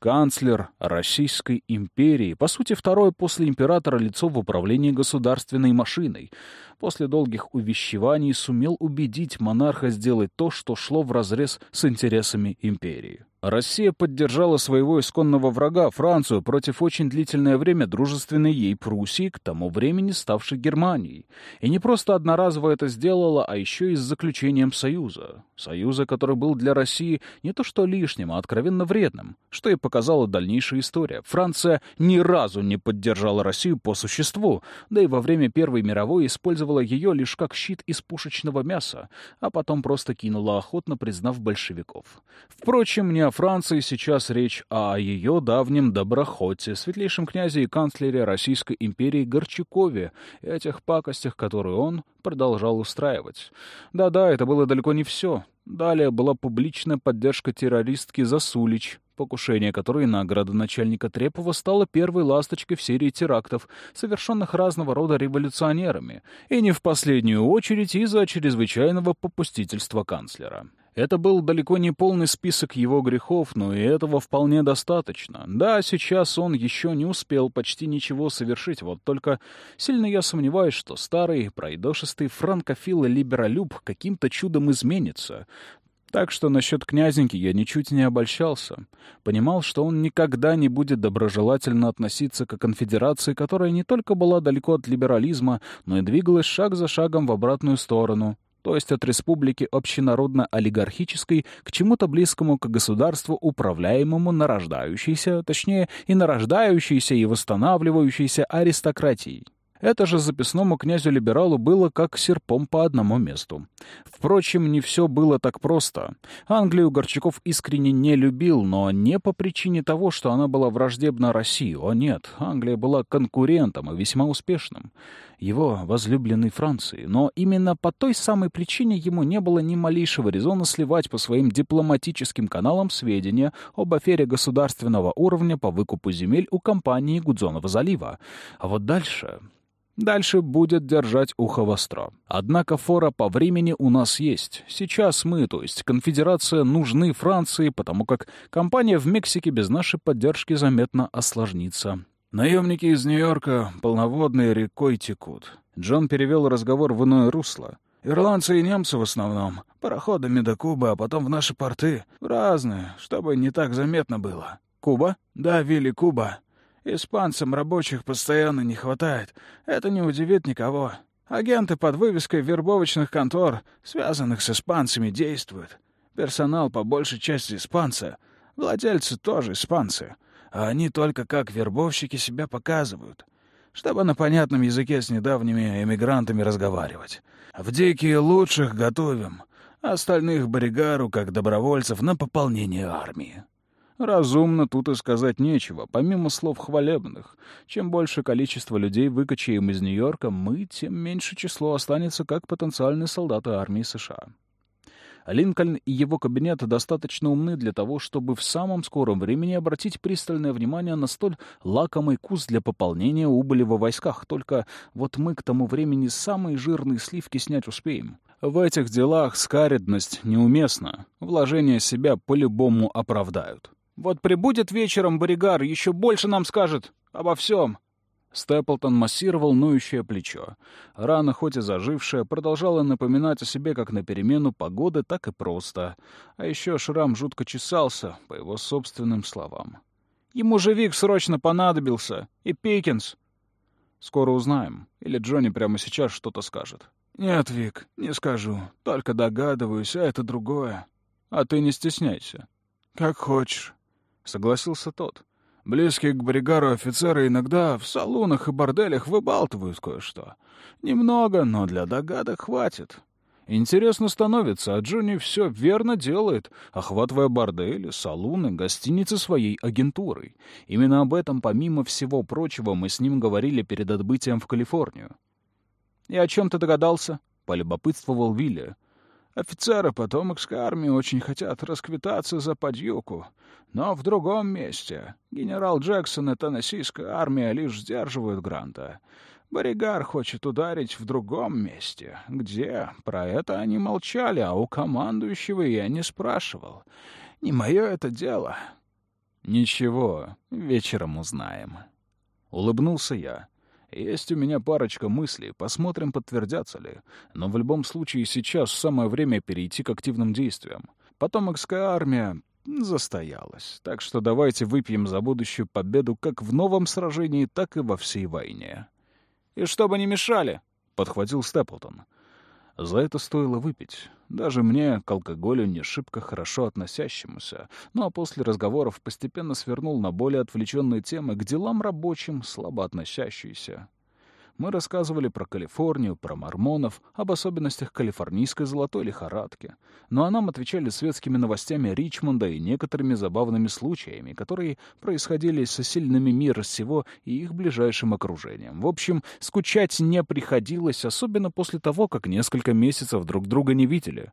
Канцлер Российской империи, по сути, второе после императора лицо в управлении государственной машиной, после долгих увещеваний сумел убедить монарха сделать то, что шло вразрез с интересами империи. Россия поддержала своего исконного врага, Францию, против очень длительное время дружественной ей Пруссии, к тому времени ставшей Германией. И не просто одноразово это сделала, а еще и с заключением союза. Союза, который был для России не то что лишним, а откровенно вредным, что и показала дальнейшая история. Франция ни разу не поддержала Россию по существу, да и во время Первой мировой использовала ее лишь как щит из пушечного мяса, а потом просто кинула охотно, признав большевиков. Впрочем, не Франции сейчас речь о ее давнем доброхоте, светлейшем князе и канцлере Российской империи Горчакове и о тех пакостях, которые он продолжал устраивать. Да-да, это было далеко не все. Далее была публичная поддержка террористки Засулич, покушение которой на градоначальника Трепова стало первой ласточкой в серии терактов, совершенных разного рода революционерами, и не в последнюю очередь из-за чрезвычайного попустительства канцлера. Это был далеко не полный список его грехов, но и этого вполне достаточно. Да, сейчас он еще не успел почти ничего совершить, вот только сильно я сомневаюсь, что старый, пройдошистый франкофил и либеролюб каким-то чудом изменится. Так что насчет князеньки я ничуть не обольщался. Понимал, что он никогда не будет доброжелательно относиться к конфедерации, которая не только была далеко от либерализма, но и двигалась шаг за шагом в обратную сторону, то есть от республики общенародно-олигархической к чему-то близкому к государству, управляемому нарождающейся, точнее и нарождающейся и восстанавливающейся аристократией. Это же записному князю-либералу было как серпом по одному месту. Впрочем, не все было так просто. Англию Горчаков искренне не любил, но не по причине того, что она была враждебна России. О нет, Англия была конкурентом и весьма успешным. Его возлюбленной Франции. Но именно по той самой причине ему не было ни малейшего резона сливать по своим дипломатическим каналам сведения об афере государственного уровня по выкупу земель у компании Гудзонова залива. А вот дальше... Дальше будет держать ухо востро. Однако фора по времени у нас есть. Сейчас мы, то есть конфедерация, нужны Франции, потому как компания в Мексике без нашей поддержки заметно осложнится. Наемники из Нью-Йорка полноводной рекой текут. Джон перевел разговор в иное русло. Ирландцы и немцы в основном. Пароходами до Кубы, а потом в наши порты. Разные, чтобы не так заметно было. Куба? Да, Вилли, Куба. Испанцам рабочих постоянно не хватает. Это не удивит никого. Агенты под вывеской вербовочных контор, связанных с испанцами, действуют. Персонал по большей части испанцы. Владельцы тоже испанцы. А они только как вербовщики себя показывают. Чтобы на понятном языке с недавними эмигрантами разговаривать. В дикие лучших готовим. Остальных боригару, как добровольцев, на пополнение армии. Разумно тут и сказать нечего, помимо слов хвалебных. Чем больше количество людей выкачаем из Нью-Йорка, мы, тем меньше число останется как потенциальные солдаты армии США. Линкольн и его кабинет достаточно умны для того, чтобы в самом скором времени обратить пристальное внимание на столь лакомый кус для пополнения убыли во войсках. Только вот мы к тому времени самые жирные сливки снять успеем. В этих делах скаредность неуместна. Вложения себя по-любому оправдают. Вот прибудет вечером Боригар, еще больше нам скажет обо всем. Степлтон массировал ноющее плечо. Рана, хоть и зажившая, продолжала напоминать о себе как на перемену погоды, так и просто. А еще шрам жутко чесался, по его собственным словам. Ему же Вик срочно понадобился. И Пикинс. Скоро узнаем. Или Джонни прямо сейчас что-то скажет. Нет, Вик, не скажу. Только догадываюсь, а это другое. А ты не стесняйся. Как хочешь. — согласился тот. «Близкие к бригару офицеры иногда в салонах и борделях выбалтывают кое-что. Немного, но для догадок хватит. Интересно становится, а Джонни все верно делает, охватывая бордели, салуны, гостиницы своей агентурой. Именно об этом, помимо всего прочего, мы с ним говорили перед отбытием в Калифорнию. «И о чем ты догадался?» — полюбопытствовал Вилли. Офицеры потомокской армии очень хотят расквитаться за подьюку, но в другом месте. Генерал Джексон и Теннессийская армия лишь сдерживают Гранта. Боригар хочет ударить в другом месте. Где? Про это они молчали, а у командующего я не спрашивал. Не мое это дело. Ничего, вечером узнаем. Улыбнулся я. Есть у меня парочка мыслей, посмотрим, подтвердятся ли. Но в любом случае сейчас самое время перейти к активным действиям. Потомокская армия застоялась, так что давайте выпьем за будущую победу как в новом сражении, так и во всей войне. «И чтобы не мешали!» — подхватил Степлтон. За это стоило выпить. Даже мне, к алкоголю, не шибко хорошо относящемуся. Ну а после разговоров постепенно свернул на более отвлеченные темы, к делам рабочим, слабо относящиеся. Мы рассказывали про Калифорнию, про мормонов, об особенностях калифорнийской золотой лихорадки. Ну а нам отвечали светскими новостями Ричмонда и некоторыми забавными случаями, которые происходили со сильными мира сего и их ближайшим окружением. В общем, скучать не приходилось, особенно после того, как несколько месяцев друг друга не видели.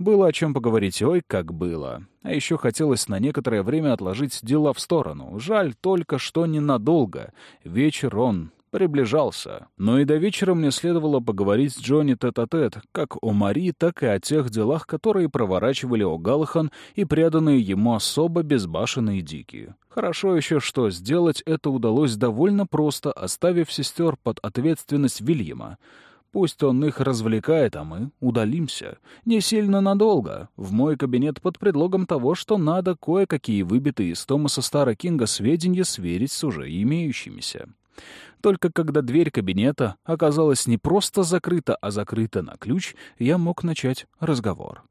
Было о чем поговорить, ой, как было. А еще хотелось на некоторое время отложить дела в сторону. Жаль только, что ненадолго. Вечер он приближался. Но и до вечера мне следовало поговорить с Джонни тет-а-тет, -тет, как о Мари, так и о тех делах, которые проворачивали О'Галлахан и преданные ему особо безбашенные дикие. Хорошо еще, что сделать это удалось довольно просто, оставив сестер под ответственность Вильяма. Пусть он их развлекает, а мы удалимся. Не сильно надолго. В мой кабинет под предлогом того, что надо кое-какие выбитые из Томаса Стара Кинга сведения сверить с уже имеющимися. Только когда дверь кабинета оказалась не просто закрыта, а закрыта на ключ, я мог начать разговор.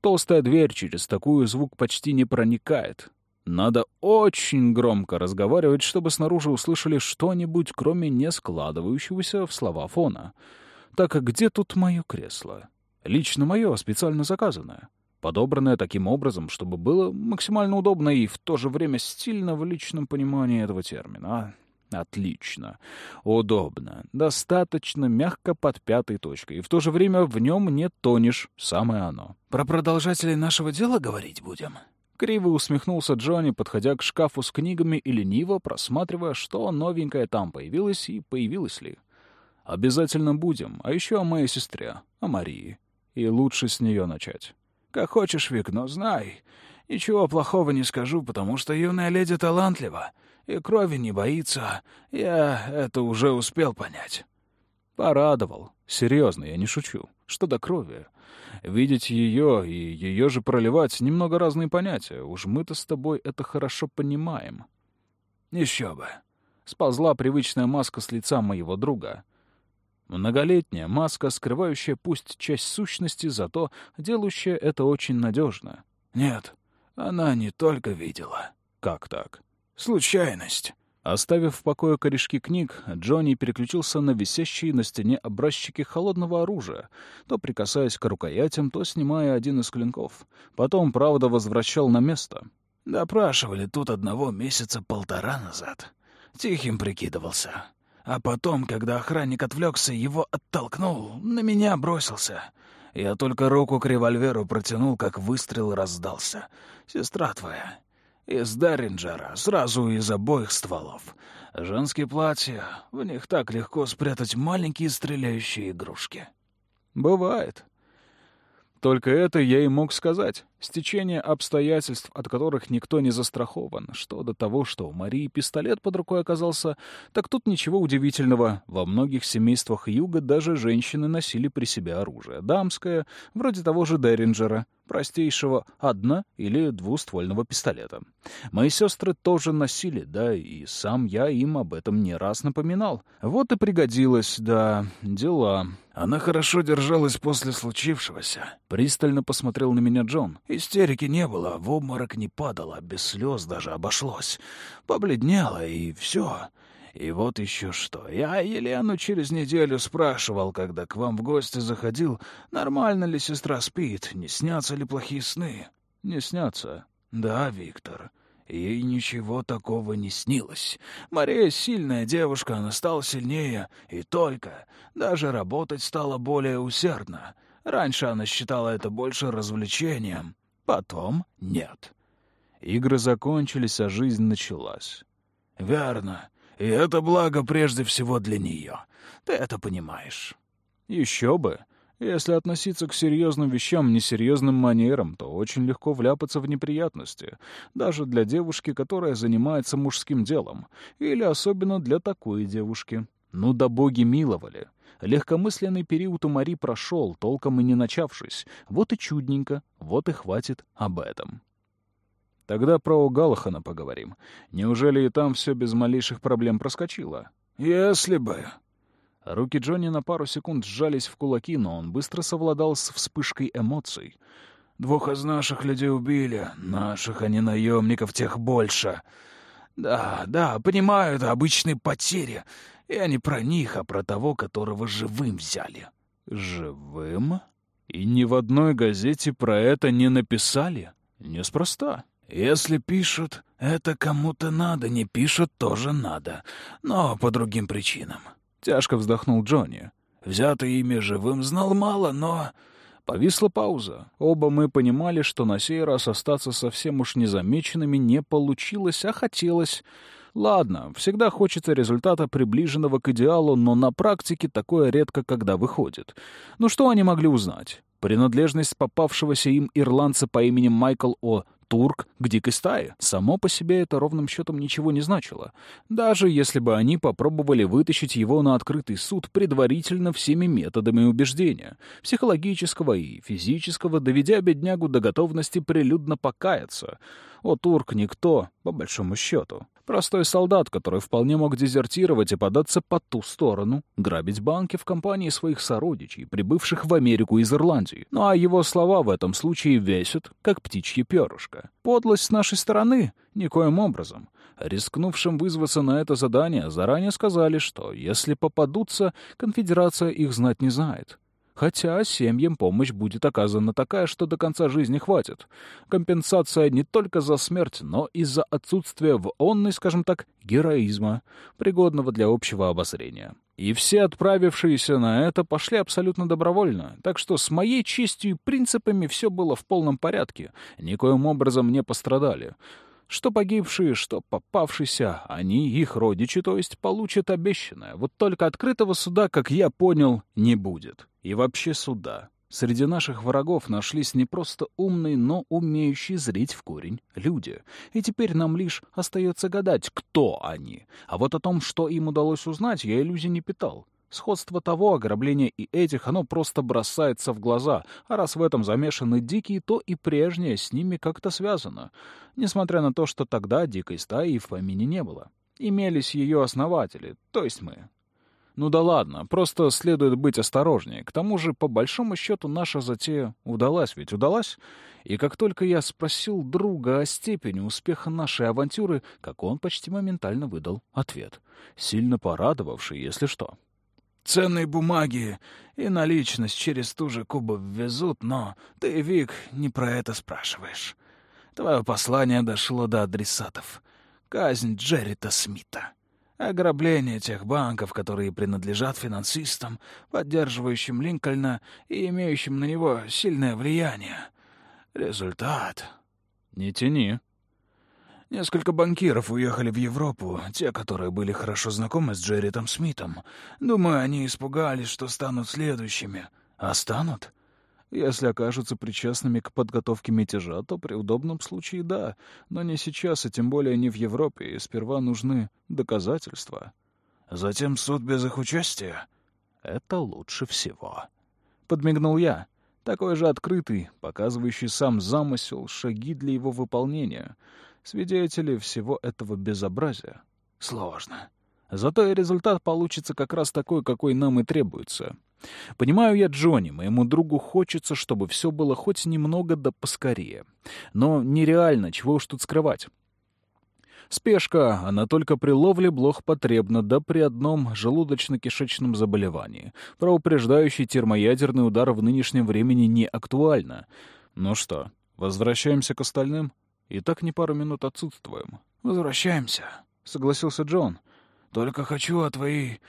Толстая дверь через такую звук почти не проникает. Надо очень громко разговаривать, чтобы снаружи услышали что-нибудь, кроме не складывающегося в слова фона. Так где тут мое кресло? Лично мое, специально заказанное. Подобранное таким образом, чтобы было максимально удобно и в то же время стильно в личном понимании этого термина. Отлично. Удобно. Достаточно мягко под пятой точкой. И в то же время в нем не тонешь. Самое оно. Про продолжателей нашего дела говорить будем? Криво усмехнулся Джонни, подходя к шкафу с книгами и лениво просматривая, что новенькое там появилось и появилось ли. Обязательно будем. А еще о моей сестре, о Марии. И лучше с нее начать. Как хочешь, Вик, но знай. Ничего плохого не скажу, потому что юная леди талантлива и крови не боится. Я это уже успел понять. Порадовал. Серьезно, я не шучу. Что до крови? Видеть ее и ее же проливать — немного разные понятия. Уж мы-то с тобой это хорошо понимаем. Еще бы. Сползла привычная маска с лица моего друга. Многолетняя маска, скрывающая пусть часть сущности, зато делающая это очень надежно. Нет, она не только видела. Как так? Случайность. Оставив в покое корешки книг, Джонни переключился на висящие на стене образчики холодного оружия, то прикасаясь к рукоятям, то снимая один из клинков. Потом, правда, возвращал на место. Допрашивали тут одного месяца полтора назад. Тихим прикидывался. А потом, когда охранник отвлекся, его оттолкнул, на меня бросился. Я только руку к револьверу протянул, как выстрел раздался. Сестра твоя. Из Дарринджера, сразу из обоих стволов. Женские платья, в них так легко спрятать маленькие стреляющие игрушки. Бывает. Только это я и мог сказать. Стечение обстоятельств, от которых никто не застрахован. Что до того, что у Марии пистолет под рукой оказался, так тут ничего удивительного. Во многих семействах Юга даже женщины носили при себе оружие. Дамское, вроде того же Деринджера простейшего одно- или двуствольного пистолета. Мои сестры тоже носили, да, и сам я им об этом не раз напоминал. Вот и пригодилось, да, дела. Она хорошо держалась после случившегося. Пристально посмотрел на меня Джон. Истерики не было, в обморок не падала, без слез даже обошлось. Побледнела, и все. И вот еще что. Я Елену через неделю спрашивал, когда к вам в гости заходил, нормально ли сестра спит, не снятся ли плохие сны. Не снятся. Да, Виктор. Ей ничего такого не снилось. Мария сильная девушка, она стала сильнее, и только. Даже работать стала более усердно. Раньше она считала это больше развлечением, потом нет. Игры закончились, а жизнь началась. Верно. И это благо прежде всего для нее. Ты это понимаешь. Еще бы. Если относиться к серьезным вещам несерьезным манерам, то очень легко вляпаться в неприятности, даже для девушки, которая занимается мужским делом, или особенно для такой девушки. Ну да боги миловали. Легкомысленный период у Мари прошел, толком и не начавшись. Вот и чудненько, вот и хватит об этом. Тогда про Галахана поговорим. Неужели и там все без малейших проблем проскочило? Если бы. Руки Джонни на пару секунд сжались в кулаки, но он быстро совладал с вспышкой эмоций. Двух из наших людей убили. Наших, а не наемников, тех больше. Да, да, понимаю, это обычные потери. Я не про них, а про того, которого живым взяли». «Живым? И ни в одной газете про это не написали? Неспроста». «Если пишут, это кому-то надо, не пишут, тоже надо. Но по другим причинам». Тяжко вздохнул Джонни. «Взятый ими живым знал мало, но...» Повисла пауза. Оба мы понимали, что на сей раз остаться совсем уж незамеченными не получилось, а хотелось. Ладно, всегда хочется результата, приближенного к идеалу, но на практике такое редко когда выходит. Ну что они могли узнать? Принадлежность попавшегося им ирландца по имени Майкл О турк к дикой стае. Само по себе это ровным счетом ничего не значило. Даже если бы они попробовали вытащить его на открытый суд предварительно всеми методами убеждения, психологического и физического, доведя беднягу до готовности прилюдно покаяться. О турк никто, по большому счету. Простой солдат, который вполне мог дезертировать и податься по ту сторону, грабить банки в компании своих сородичей, прибывших в Америку из Ирландии. Ну а его слова в этом случае весят, как птичье перышко. Подлость с нашей стороны? Никоим образом. Рискнувшим вызваться на это задание заранее сказали, что если попадутся, конфедерация их знать не знает. Хотя семьям помощь будет оказана такая, что до конца жизни хватит. Компенсация не только за смерть, но и за отсутствие в онной, скажем так, героизма, пригодного для общего обозрения. И все отправившиеся на это пошли абсолютно добровольно, так что с моей честью и принципами все было в полном порядке, никоим образом не пострадали. Что погибшие, что попавшиеся, они, их родичи, то есть, получат обещанное. Вот только открытого суда, как я понял, не будет. И вообще суда. Среди наших врагов нашлись не просто умные, но умеющие зрить в корень люди. И теперь нам лишь остается гадать, кто они. А вот о том, что им удалось узнать, я иллюзий не питал. Сходство того ограбления и этих, оно просто бросается в глаза, а раз в этом замешаны дикие, то и прежнее с ними как-то связано, несмотря на то, что тогда дикой стаи и в помине не было. Имелись ее основатели, то есть мы. Ну да ладно, просто следует быть осторожнее. К тому же, по большому счету, наша затея удалась, ведь удалась. И как только я спросил друга о степени успеха нашей авантюры, как он почти моментально выдал ответ, сильно порадовавший, если что. Ценные бумаги и наличность через ту же Кубу ввезут, но ты, Вик, не про это спрашиваешь. Твое послание дошло до адресатов. Казнь Джеррита Смита. Ограбление тех банков, которые принадлежат финансистам, поддерживающим Линкольна и имеющим на него сильное влияние. Результат... Не тяни. Несколько банкиров уехали в Европу, те, которые были хорошо знакомы с Джерритом Смитом. Думаю, они испугались, что станут следующими. А станут? Если окажутся причастными к подготовке мятежа, то при удобном случае да, но не сейчас, и тем более не в Европе, и сперва нужны доказательства. Затем суд без их участия? Это лучше всего. Подмигнул я. Такой же открытый, показывающий сам замысел, шаги для его выполнения — свидетели всего этого безобразия. Сложно. Зато и результат получится как раз такой, какой нам и требуется. Понимаю я Джонни, моему другу хочется, чтобы все было хоть немного да поскорее. Но нереально, чего уж тут скрывать. Спешка, она только при ловле блох потребна, да при одном желудочно-кишечном заболевании. Про упреждающий термоядерный удар в нынешнем времени не актуально. Ну что, возвращаемся к остальным? И так не пару минут отсутствуем. «Возвращаемся», — согласился Джон. «Только хочу о твоей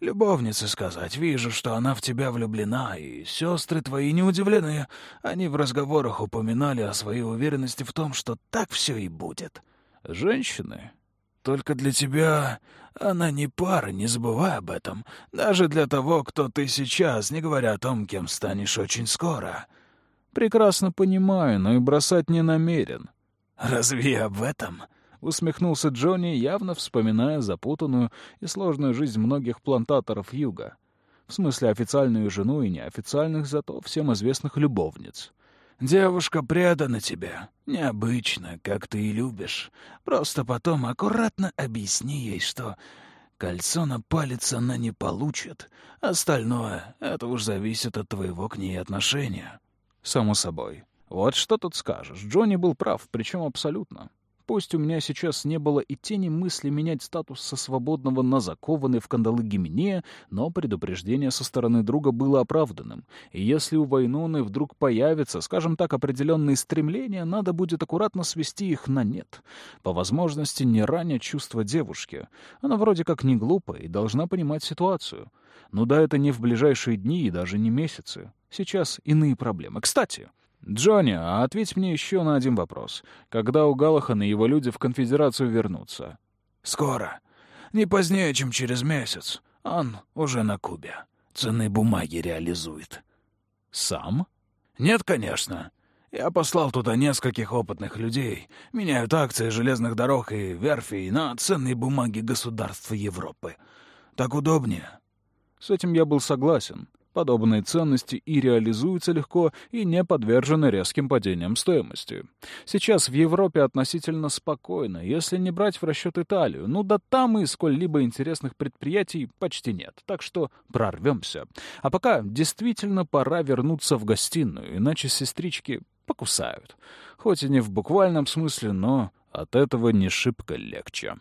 любовнице сказать. Вижу, что она в тебя влюблена, и сестры твои не удивлены. Они в разговорах упоминали о своей уверенности в том, что так все и будет. Женщины? Только для тебя она не пара, не забывай об этом. Даже для того, кто ты сейчас, не говоря о том, кем станешь очень скоро». «Прекрасно понимаю, но и бросать не намерен». «Разве об этом?» — усмехнулся Джонни, явно вспоминая запутанную и сложную жизнь многих плантаторов юга. В смысле официальную жену и неофициальных, зато всем известных любовниц. «Девушка предана тебе. Необычно, как ты и любишь. Просто потом аккуратно объясни ей, что кольцо на палец она не получит. Остальное — это уж зависит от твоего к ней отношения». «Само собой. Вот что тут скажешь. Джонни был прав, причем абсолютно. Пусть у меня сейчас не было и тени мысли менять статус со свободного на закованный в кандалы Гименея, но предупреждение со стороны друга было оправданным. И если у Вайноны вдруг появятся, скажем так, определенные стремления, надо будет аккуратно свести их на нет. По возможности не ранять чувства девушки. Она вроде как не глупая и должна понимать ситуацию. Ну да, это не в ближайшие дни и даже не месяцы. Сейчас иные проблемы. Кстати, «Джонни, а ответь мне еще на один вопрос. Когда у Галахана и его люди в конфедерацию вернутся?» «Скоро. Не позднее, чем через месяц. Он уже на Кубе. Ценные бумаги реализует». «Сам?» «Нет, конечно. Я послал туда нескольких опытных людей. Меняют акции железных дорог и верфей на ценные бумаги государства Европы. Так удобнее». С этим я был согласен. Подобные ценности и реализуются легко, и не подвержены резким падениям стоимости. Сейчас в Европе относительно спокойно, если не брать в расчет Италию. Ну да там и сколь-либо интересных предприятий почти нет, так что прорвемся. А пока действительно пора вернуться в гостиную, иначе сестрички покусают. Хоть и не в буквальном смысле, но от этого не шибко легче.